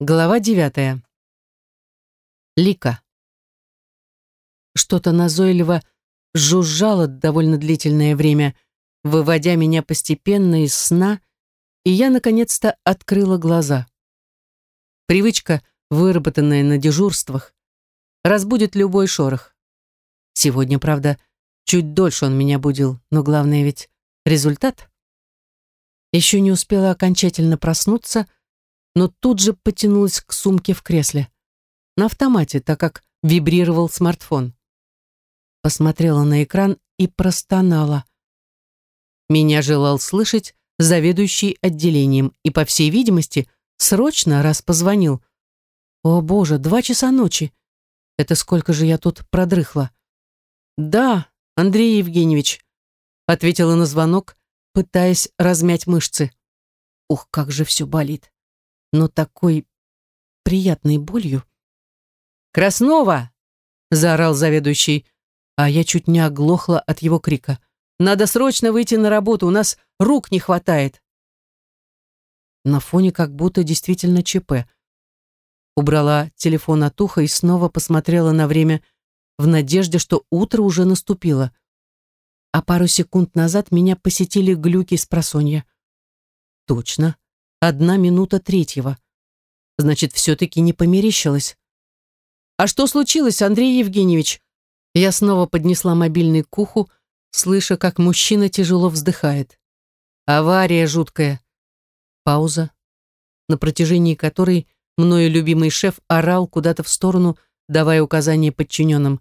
Глава девятая. Лика. Что-то назойливо жужжало довольно длительное время, выводя меня постепенно из сна, и я наконец-то открыла глаза. Привычка, выработанная на дежурствах, разбудит любой шорох. Сегодня, правда, чуть дольше он меня будил, но главное ведь результат. Еще не успела окончательно проснуться, но тут же потянулась к сумке в кресле. На автомате, так как вибрировал смартфон. Посмотрела на экран и простонала. Меня желал слышать заведующий отделением и, по всей видимости, срочно раз позвонил. О боже, два часа ночи. Это сколько же я тут продрыхла? Да, Андрей Евгеньевич, ответила на звонок, пытаясь размять мышцы. Ух, как же все болит но такой приятной болью. «Краснова!» — заорал заведующий, а я чуть не оглохла от его крика. «Надо срочно выйти на работу, у нас рук не хватает!» На фоне как будто действительно ЧП. Убрала телефон от уха и снова посмотрела на время в надежде, что утро уже наступило. А пару секунд назад меня посетили глюки с просонья. Точно одна минута третьего. Значит, все-таки не померещилось. «А что случилось, Андрей Евгеньевич?» Я снова поднесла мобильный к уху, слыша, как мужчина тяжело вздыхает. «Авария жуткая». Пауза, на протяжении которой мною любимый шеф орал куда-то в сторону, давая указания подчиненным.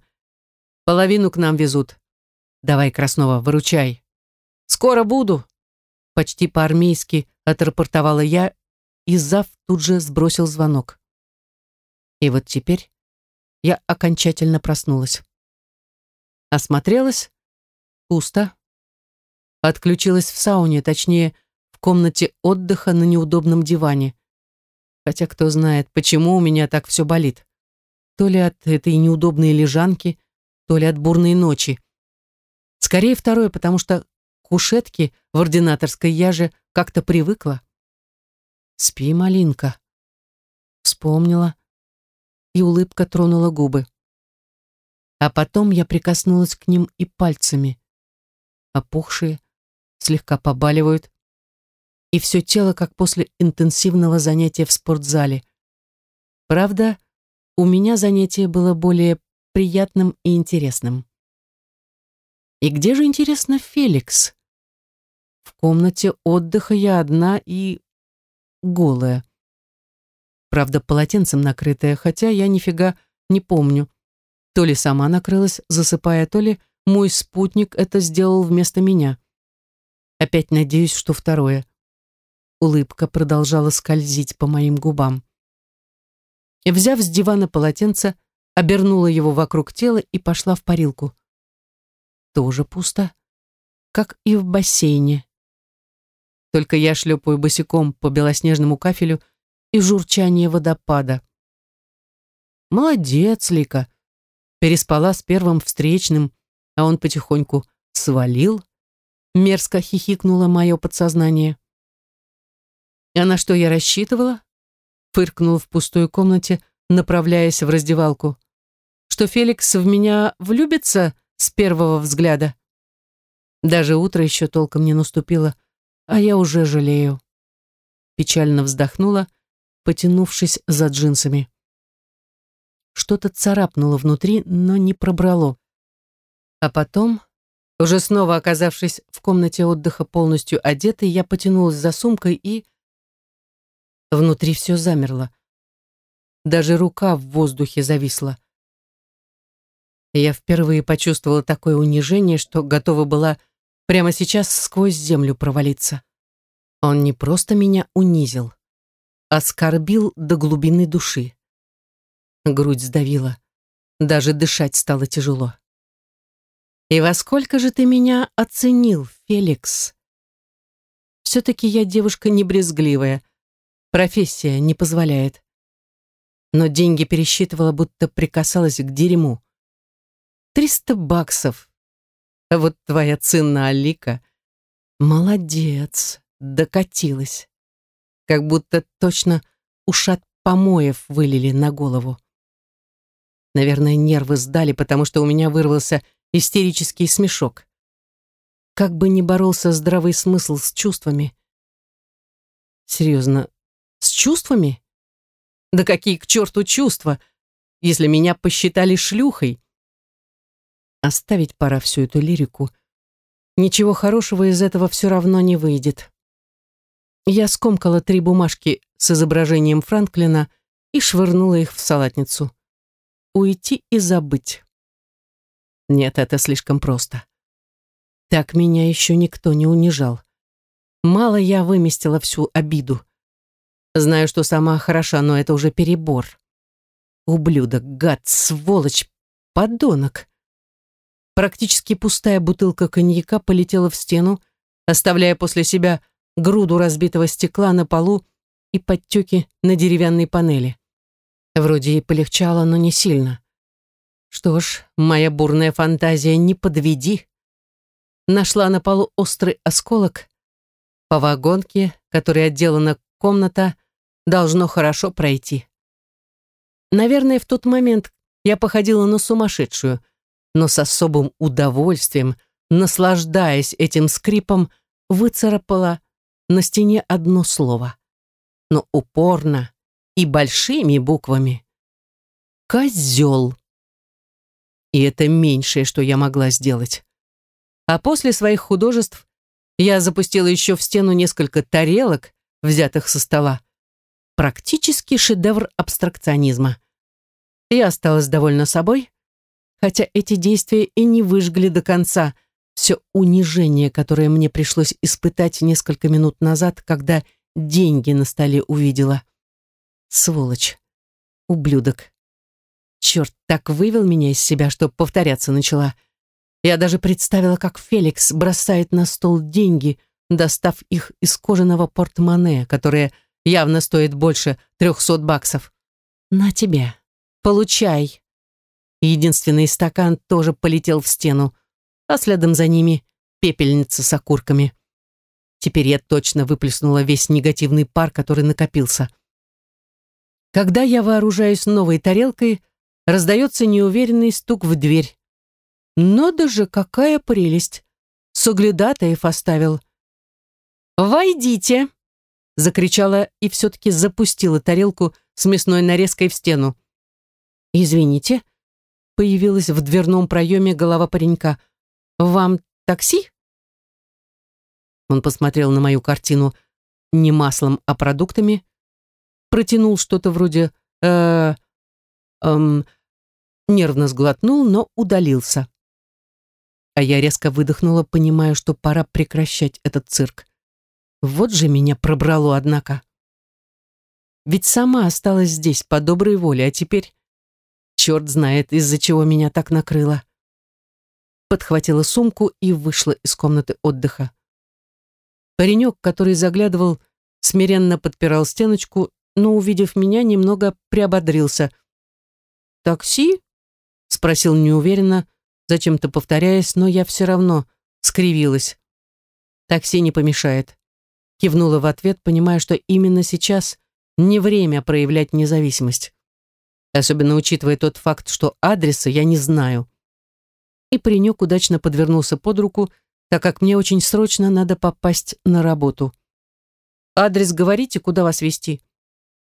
«Половину к нам везут. Давай, Краснова, выручай». «Скоро буду», почти по-армейски отрапортовала я, и зав тут же сбросил звонок. И вот теперь я окончательно проснулась. Осмотрелась. Пусто. Отключилась в сауне, точнее, в комнате отдыха на неудобном диване. Хотя кто знает, почему у меня так все болит. То ли от этой неудобной лежанки, то ли от бурной ночи. Скорее второе, потому что кушетке в ординаторской я же как-то привыкла. «Спи, малинка». Вспомнила, и улыбка тронула губы. А потом я прикоснулась к ним и пальцами. Опухшие, слегка побаливают, и все тело, как после интенсивного занятия в спортзале. Правда, у меня занятие было более приятным и интересным. И где же, интересно, Феликс? В комнате отдыха я одна и голая. Правда, полотенцем накрытая, хотя я нифига не помню. То ли сама накрылась, засыпая, то ли мой спутник это сделал вместо меня. Опять надеюсь, что второе. Улыбка продолжала скользить по моим губам. Взяв с дивана полотенце, обернула его вокруг тела и пошла в парилку. Тоже пусто, как и в бассейне. Только я шлепаю босиком по белоснежному кафелю и журчание водопада. Молодец, Лика. Переспала с первым встречным, а он потихоньку свалил. Мерзко хихикнуло мое подсознание. А на что я рассчитывала? Фыркнул в пустой комнате, направляясь в раздевалку. Что Феликс в меня влюбится с первого взгляда? Даже утро еще толком не наступило, а я уже жалею. Печально вздохнула, потянувшись за джинсами. Что-то царапнуло внутри, но не пробрало. А потом, уже снова оказавшись в комнате отдыха полностью одетой, я потянулась за сумкой и... Внутри все замерло. Даже рука в воздухе зависла. Я впервые почувствовала такое унижение, что готова была Прямо сейчас сквозь землю провалиться. Он не просто меня унизил, оскорбил до глубины души. Грудь сдавила, даже дышать стало тяжело. «И во сколько же ты меня оценил, Феликс?» «Все-таки я девушка не брезгливая, профессия не позволяет. Но деньги пересчитывала, будто прикасалась к дерьму. Триста баксов а вот твоя цена, Алика, молодец, докатилась. Как будто точно ушат помоев вылили на голову. Наверное, нервы сдали, потому что у меня вырвался истерический смешок. Как бы ни боролся здравый смысл с чувствами. Серьезно, с чувствами? Да какие к черту чувства, если меня посчитали шлюхой? Оставить пора всю эту лирику. Ничего хорошего из этого все равно не выйдет. Я скомкала три бумажки с изображением Франклина и швырнула их в салатницу. Уйти и забыть. Нет, это слишком просто. Так меня еще никто не унижал. Мало я выместила всю обиду. Знаю, что сама хороша, но это уже перебор. Ублюдок, гад, сволочь, подонок. Практически пустая бутылка коньяка полетела в стену, оставляя после себя груду разбитого стекла на полу и подтеки на деревянной панели. Вроде и полегчало, но не сильно. Что ж, моя бурная фантазия не подведи. Нашла на полу острый осколок. По вагонке, которой отделана комната, должно хорошо пройти. Наверное, в тот момент я походила на сумасшедшую — но с особым удовольствием, наслаждаясь этим скрипом, выцарапала на стене одно слово, но упорно и большими буквами. «Козел». И это меньшее, что я могла сделать. А после своих художеств я запустила еще в стену несколько тарелок, взятых со стола. Практически шедевр абстракционизма. Я осталась довольна собой, хотя эти действия и не выжгли до конца все унижение, которое мне пришлось испытать несколько минут назад, когда деньги на столе увидела. Сволочь. Ублюдок. Черт, так вывел меня из себя, что повторяться начала. Я даже представила, как Феликс бросает на стол деньги, достав их из кожаного портмоне, которое явно стоит больше трехсот баксов. «На тебе. Получай», Единственный стакан тоже полетел в стену, а следом за ними пепельница с окурками. Теперь я точно выплеснула весь негативный пар, который накопился. Когда я вооружаюсь новой тарелкой, раздается неуверенный стук в дверь. Но даже какая прелесть! Соглядатаев оставил. «Войдите!» — закричала и все-таки запустила тарелку с мясной нарезкой в стену. «Извините», появилась в дверном проеме голова паренька. «Вам такси?» Он посмотрел на мою картину не маслом, а продуктами, протянул что-то вроде э, эм, нервно сглотнул, но удалился. А я резко выдохнула, понимая, что пора прекращать этот цирк. Вот же меня пробрало, однако. Ведь сама осталась здесь по доброй воле, а теперь Черт знает, из-за чего меня так накрыло. Подхватила сумку и вышла из комнаты отдыха. Паренек, который заглядывал, смиренно подпирал стеночку, но, увидев меня, немного приободрился. «Такси?» — спросил неуверенно, зачем-то повторяясь, но я все равно скривилась. «Такси не помешает», — кивнула в ответ, понимая, что именно сейчас не время проявлять независимость особенно учитывая тот факт, что адреса я не знаю. И паренек удачно подвернулся под руку, так как мне очень срочно надо попасть на работу. «Адрес говорите, куда вас везти?»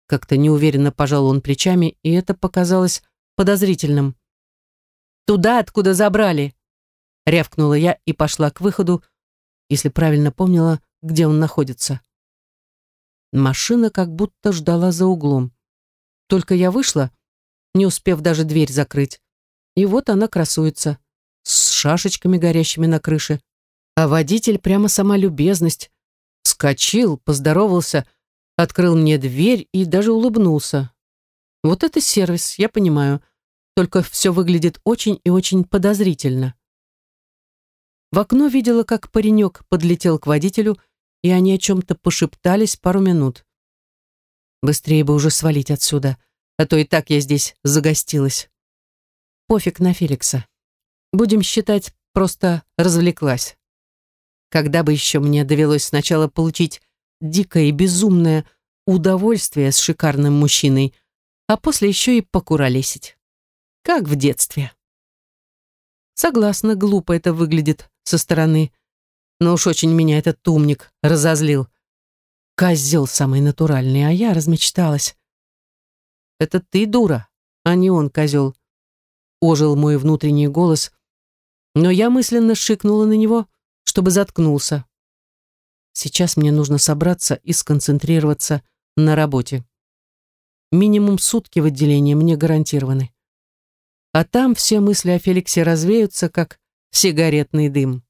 Как-то неуверенно пожал он плечами, и это показалось подозрительным. «Туда, откуда забрали!» Рявкнула я и пошла к выходу, если правильно помнила, где он находится. Машина как будто ждала за углом. Только я вышла, не успев даже дверь закрыть. И вот она красуется, с шашечками горящими на крыше. А водитель прямо сама любезность. Вскочил, поздоровался, открыл мне дверь и даже улыбнулся. Вот это сервис, я понимаю. Только все выглядит очень и очень подозрительно. В окно видела, как паренек подлетел к водителю, и они о чем-то пошептались пару минут. Быстрее бы уже свалить отсюда а то и так я здесь загостилась. Пофиг на Феликса. Будем считать, просто развлеклась. Когда бы еще мне довелось сначала получить дикое и безумное удовольствие с шикарным мужчиной, а после еще и покуролесить. Как в детстве. Согласна, глупо это выглядит со стороны. Но уж очень меня этот умник разозлил. Козел самый натуральный, а я размечталась. Это ты, дура, а не он, козел. Ожил мой внутренний голос, но я мысленно шикнула на него, чтобы заткнулся. Сейчас мне нужно собраться и сконцентрироваться на работе. Минимум сутки в отделении мне гарантированы. А там все мысли о Феликсе развеются, как сигаретный дым.